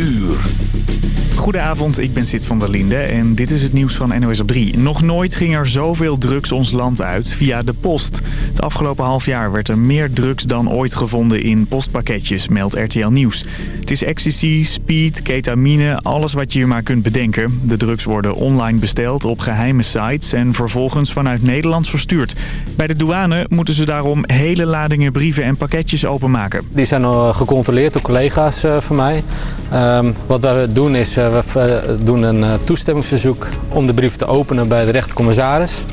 uur. Goedenavond, ik ben Sid van der Linde en dit is het nieuws van NOS op 3. Nog nooit ging er zoveel drugs ons land uit via de post. Het afgelopen half jaar werd er meer drugs dan ooit gevonden in postpakketjes, meldt RTL Nieuws. Het is ecstasy, speed, ketamine, alles wat je je maar kunt bedenken. De drugs worden online besteld op geheime sites en vervolgens vanuit Nederland verstuurd. Bij de douane moeten ze daarom hele ladingen brieven en pakketjes openmaken. Die zijn al gecontroleerd door collega's uh, van mij. Um, wat we doen is, uh, we doen een uh, toestemmingsverzoek om de brief te openen bij de rechtercommissaris.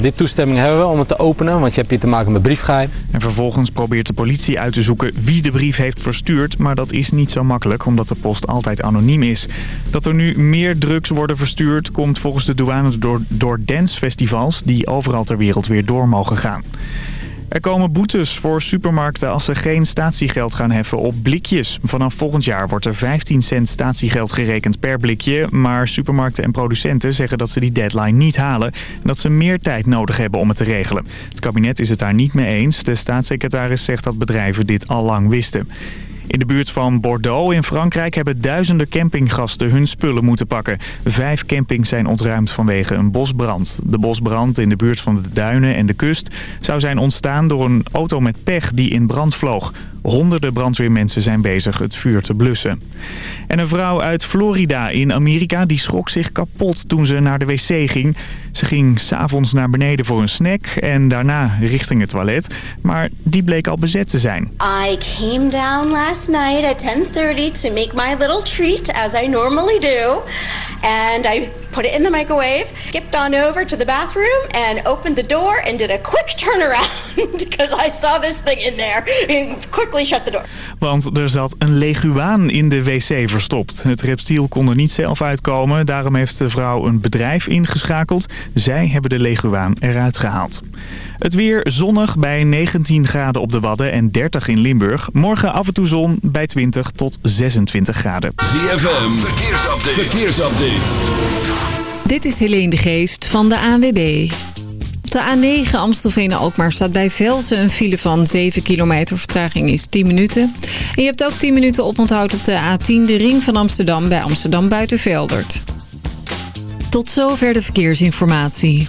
dit toestemming hebben we om het te openen, want je hebt hier te maken met briefgeheim. En vervolgens probeert de politie uit te zoeken wie de brief heeft verstuurd, maar dat is niet zo makkelijk omdat de post altijd anoniem is. Dat er nu meer drugs worden verstuurd komt volgens de douane door, door dancefestivals die overal ter wereld weer door mogen gaan. Er komen boetes voor supermarkten als ze geen statiegeld gaan heffen op blikjes. Vanaf volgend jaar wordt er 15 cent statiegeld gerekend per blikje. Maar supermarkten en producenten zeggen dat ze die deadline niet halen... en dat ze meer tijd nodig hebben om het te regelen. Het kabinet is het daar niet mee eens. De staatssecretaris zegt dat bedrijven dit al lang wisten. In de buurt van Bordeaux in Frankrijk hebben duizenden campinggasten hun spullen moeten pakken. Vijf campings zijn ontruimd vanwege een bosbrand. De bosbrand in de buurt van de duinen en de kust zou zijn ontstaan door een auto met pech die in brand vloog. Honderden brandweermensen zijn bezig het vuur te blussen. En een vrouw uit Florida in Amerika die schrok zich kapot toen ze naar de wc ging. Ze ging s'avonds naar beneden voor een snack en daarna richting het toilet. Maar die bleek al bezet te zijn. I came down last night at 10:30 to make my little treat as I normally do. And I put it in the microwave, skipped on over to the bathroom and opened the door and did a quick turnaround because I saw this thing in there and quickly shut the door. Want er zat een leguaan in de wc verstopt. Het reptiel kon er niet zelf uitkomen. Daarom heeft de vrouw een bedrijf ingeschakeld. Zij hebben de leguaan eruit gehaald. Het weer zonnig bij 19 graden op de Wadden en 30 in Limburg. Morgen af en toe zon bij 20 tot 26 graden. ZFM, verkeersupdate. verkeersupdate. Dit is Helene de Geest van de ANWB. De A9 Amstelveen-Alkmaar staat bij Velsen een file van 7 kilometer. Vertraging is 10 minuten. En je hebt ook 10 minuten oponthoud op de A10, de ring van Amsterdam bij Amsterdam Buitenveldert. Tot zover de verkeersinformatie.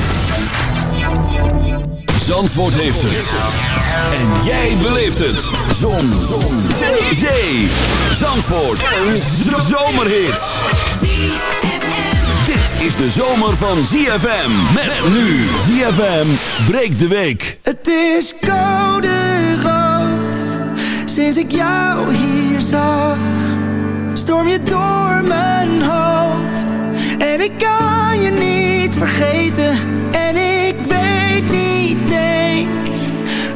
Zandvoort heeft het. En jij beleeft het. Zon. Zon. Zee. Zandvoort. Een zomerhit. Dit is de zomer van ZFM. Met nu ZFM breekt de week. Het is koude rood. Sinds ik jou hier zag. Storm je door mijn hoofd. En ik kan je niet vergeten.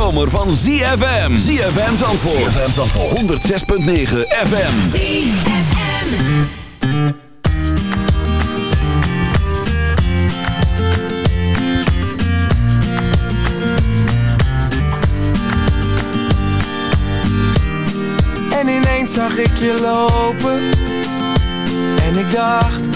zomer van ZFM. ZFM Zandvoort. ZFM Zandvoort. 106.9 FM. ZFM. En ineens zag ik je lopen. En ik dacht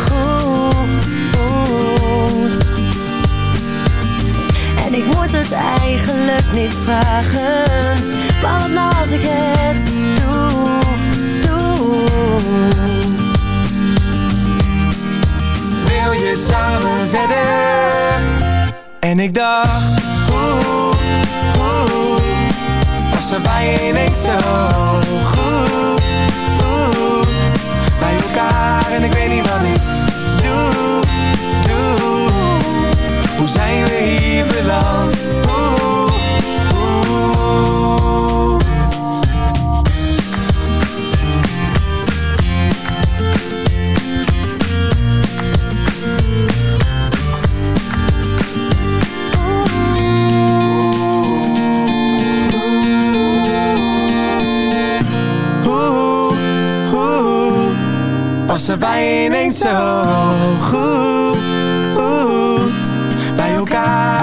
En ik moet het eigenlijk niet vragen. Maar wat nou als ik het doe, doe. Wil je samen verder? En ik dacht, oeh, oeh Was er bij je ineens zo goed, Bij elkaar en ik weet niet wat ik doe Hoe zijn we hier beland? Oeh, oeh Was er bij ineens zo goed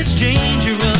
It's dangerous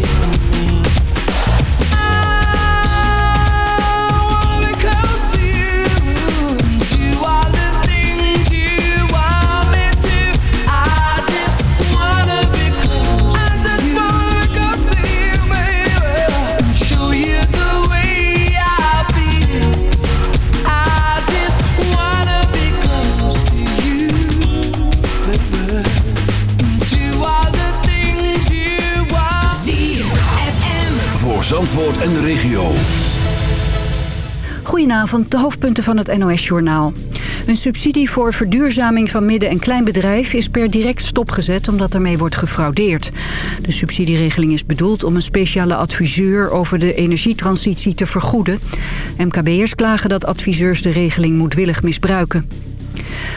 Goedenavond, de hoofdpunten van het NOS-journaal. Een subsidie voor verduurzaming van midden- en kleinbedrijf is per direct stopgezet omdat ermee wordt gefraudeerd. De subsidieregeling is bedoeld om een speciale adviseur over de energietransitie te vergoeden. MKB'ers klagen dat adviseurs de regeling moedwillig misbruiken.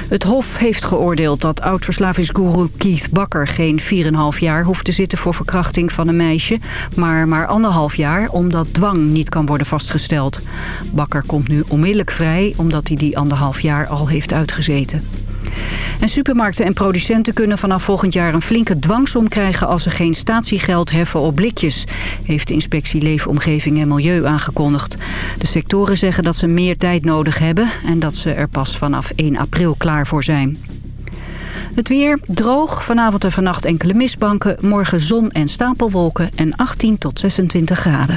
Het Hof heeft geoordeeld dat oud-verslavingsgoeroe Keith Bakker geen 4,5 jaar hoeft te zitten voor verkrachting van een meisje, maar maar anderhalf jaar omdat dwang niet kan worden vastgesteld. Bakker komt nu onmiddellijk vrij omdat hij die anderhalf jaar al heeft uitgezeten. En supermarkten en producenten kunnen vanaf volgend jaar een flinke dwangsom krijgen als ze geen statiegeld heffen op blikjes, heeft de inspectie Leefomgeving en Milieu aangekondigd. De sectoren zeggen dat ze meer tijd nodig hebben en dat ze er pas vanaf 1 april klaar voor zijn. Het weer droog, vanavond en vannacht enkele mistbanken, morgen zon en stapelwolken en 18 tot 26 graden.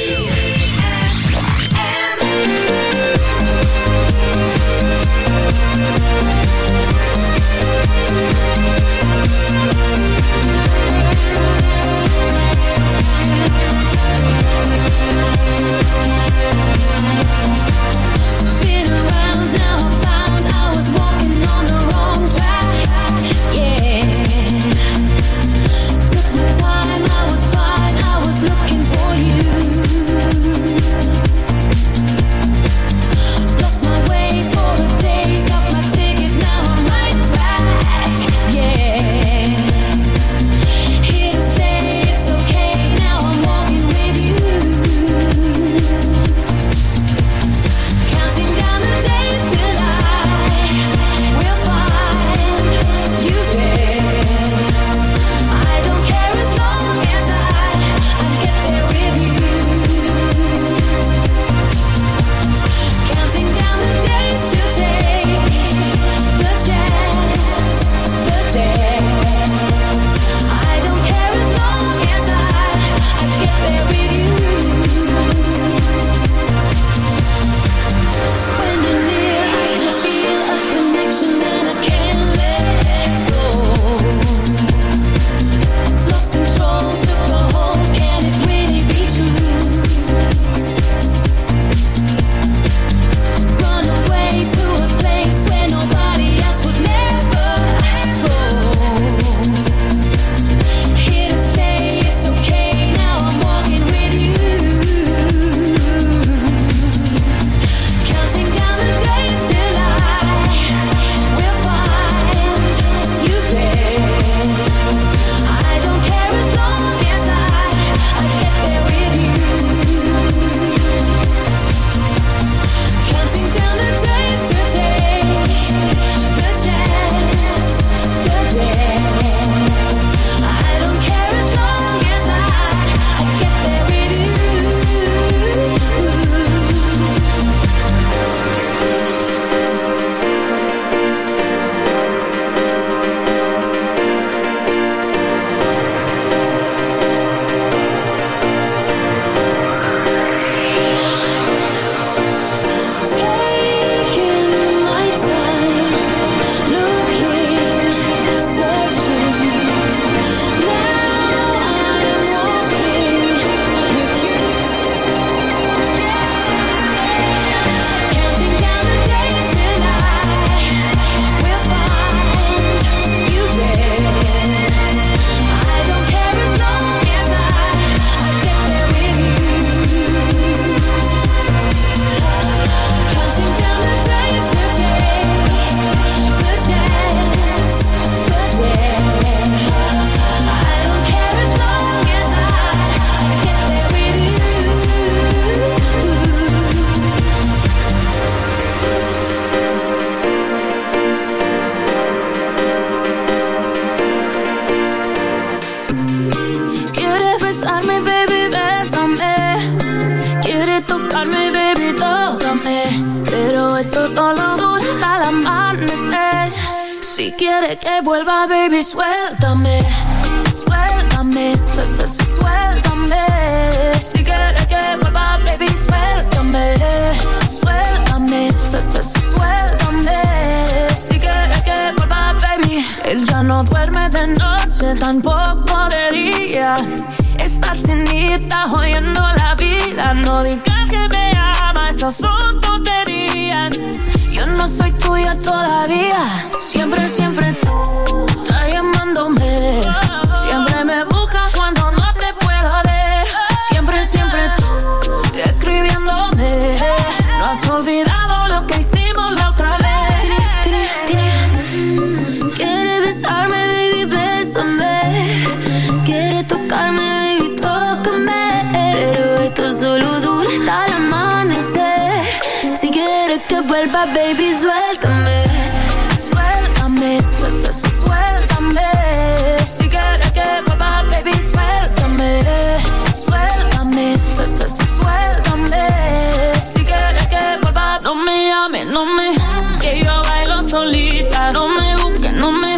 Que yo bailo solita. No me busques, no me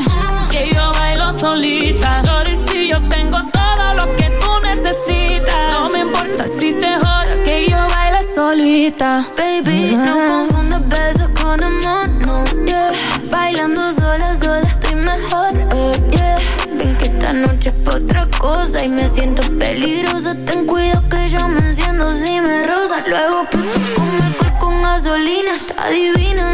Que yo bailo solita. Sorry si yo tengo todo lo que tú necesitas. No me importa si te jodas, que yo bailo solita. Baby, no ah. confundas besos con amor, no, yeah. Bailando sola, sola estoy mejor, eh, yeah. Ven que esta noche es otra cosa y me siento peligrosa. Ten cuidado que yo me enciendo si me rosa. Luego puto como el con gasolina, está divina,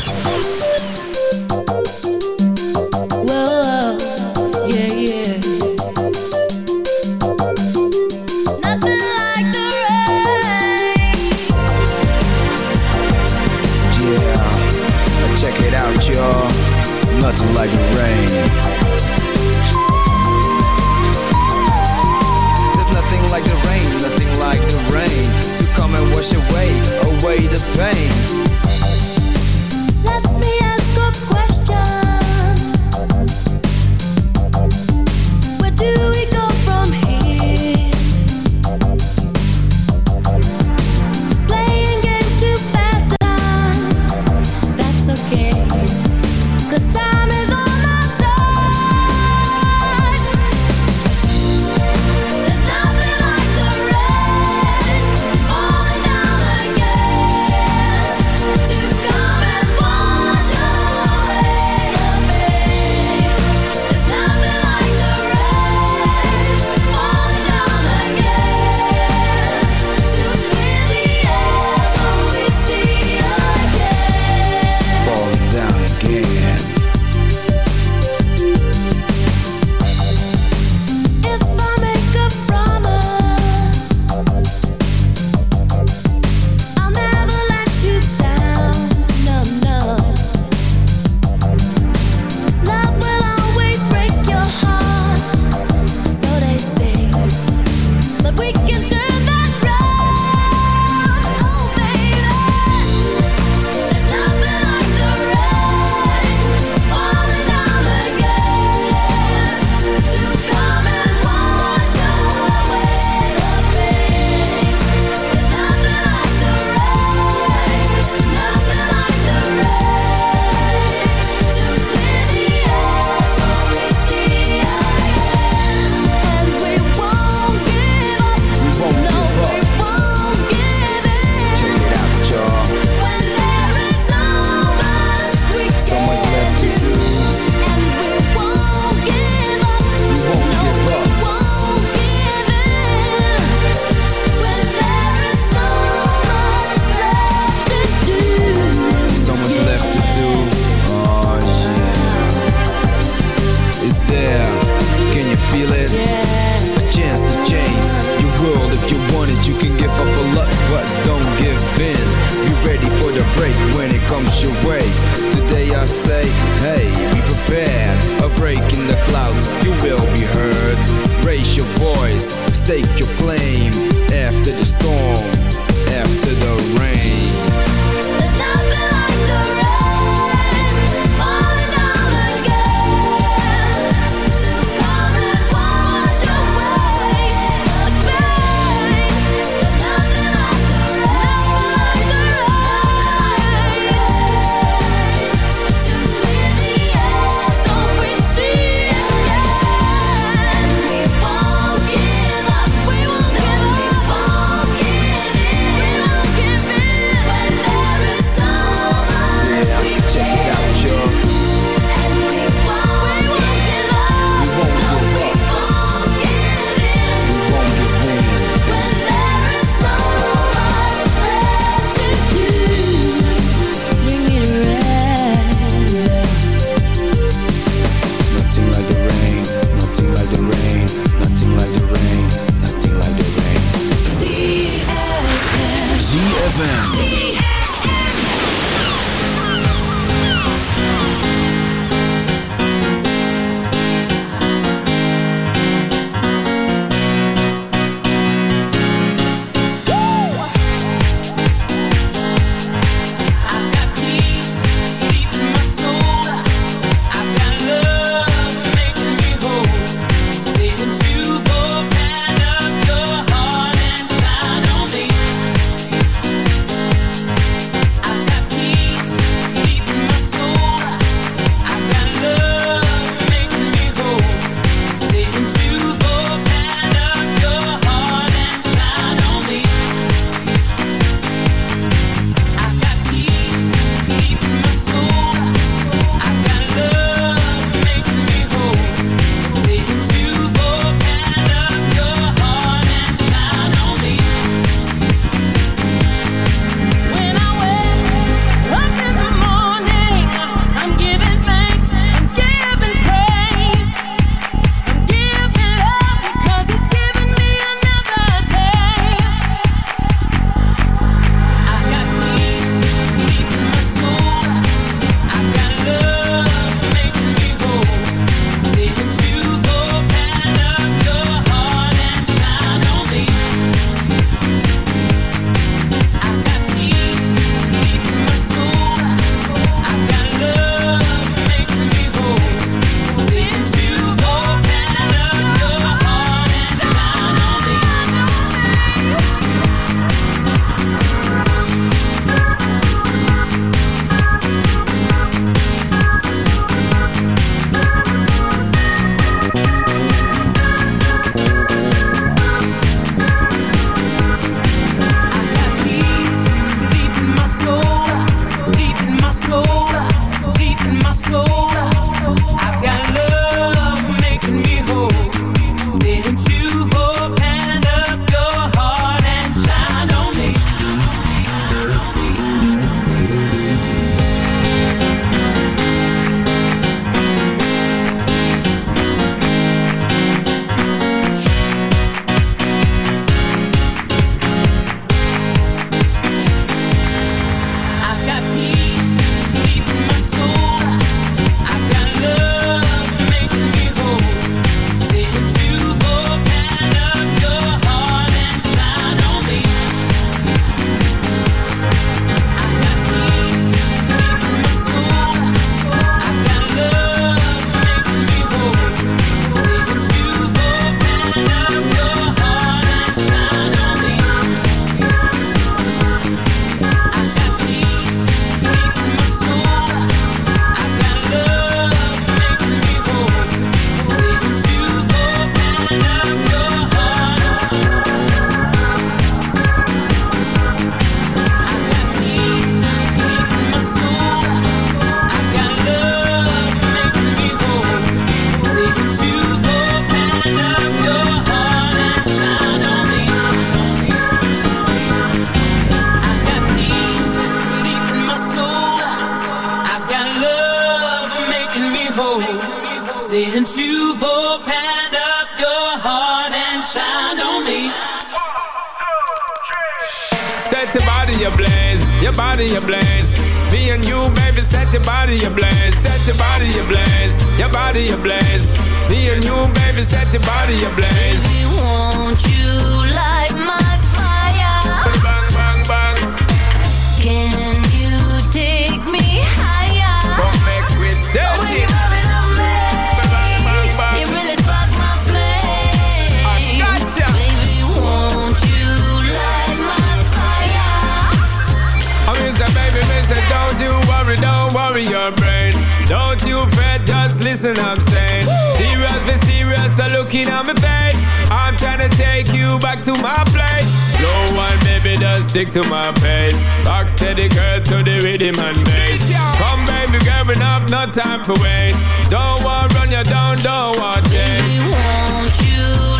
Looking at me face. I'm trying to take you back to my place. No one, baby, just stick to my pace. Rock steady, girl, to the rhythm and bass. Come, baby, girl, we have no time for wait. Don't want run you down, don't want change. Won't you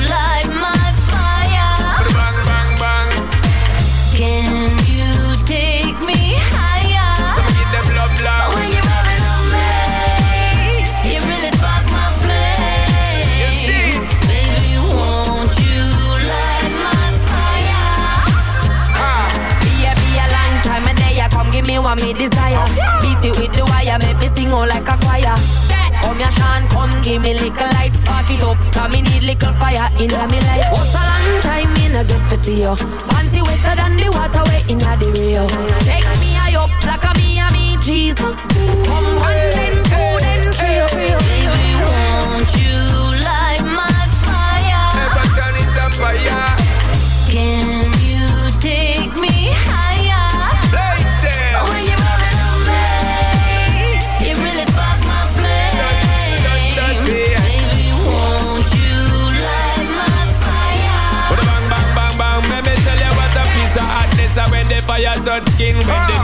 what me desire. Beat it with the wire, make me sing all like a choir. Come here, Sean, come give me little light, spark it up. Cause me need little fire in me life. What's a long time me no get to see you? Panty wetter than the water way in the Rio. Take me high up like a me and me Jesus. Come one then two then three. Baby, won't you fire touch skin. When the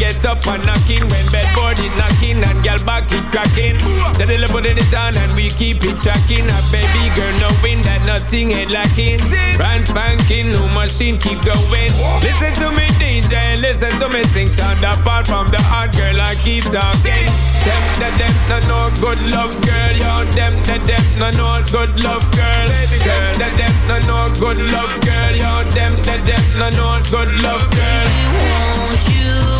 get up and knocking. When bedboard it knocking and girl back it cracking. Steadily putting it on and we keep it tracking. A baby girl knowing that nothing ain't lacking. Brand spanking, new machine keep going. Listen to me DJ, listen to me sing. Sound apart from the hot girl I keep talking. Them, them, them, no, no good love girl. Yo, them, them, them, no, no good love girl. Baby girl, them, them, no, no good love girl. Yo, them, them, them, no, no good love girl. Won't you